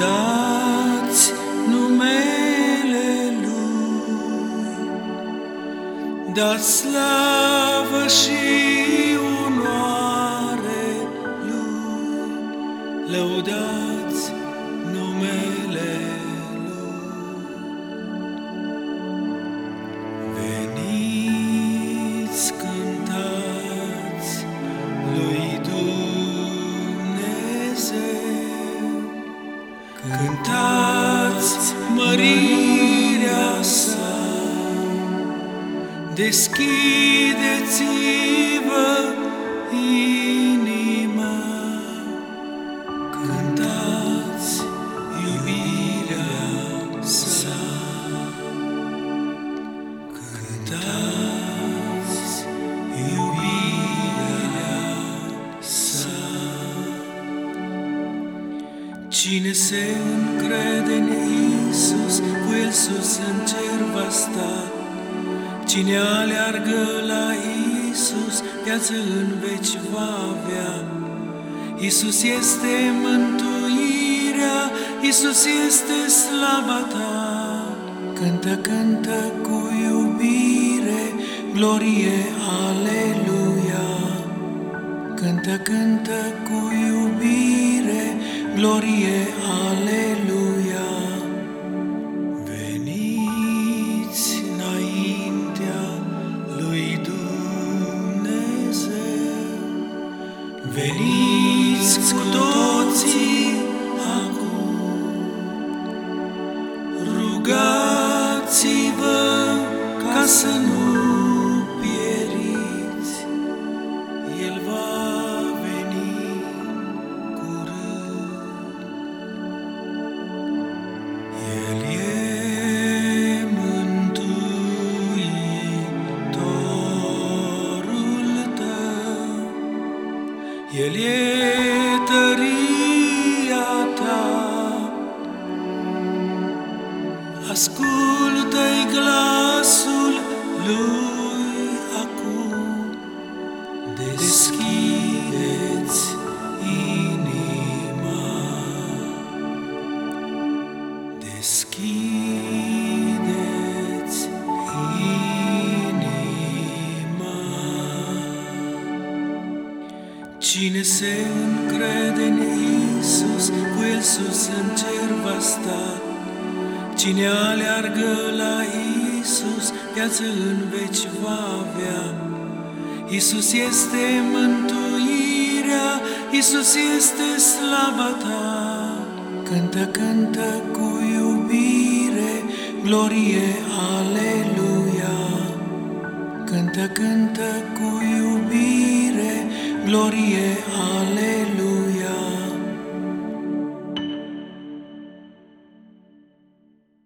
Lăudați numele Lui, dați slavă și onoare Lui, lăudați numele Lui. Cântați mărirea sa, deschideți-vă inima, cântați iubirea sa. Cântați Cine se încrede în Isus, cu El sus în cer va sta. Cine aleargă la Isus, viață în veci va avea. Isus este mântuirea, Isus este slava ta. Cântă, cântă cu iubire, glorie, aleluia. Cântă, cântă cu iubire, glorie, aleluia. Veniți înaintea lui Dumnezeu, veniți cu toții acum, rugați-vă ca să nu El e tăria ta. Ascultă-i glasul lui acum, deschideți inima, deschideți Cine se încrede în Isus, cu El sus în cer va sta. Cine aleargă la Isus, viață în veci va avea. Isus este mântuirea, Isus este slava ta. Cântă, cântă cu iubire, glorie, aleluia. Cântă, cântă cu iubire, glorie, aleluia.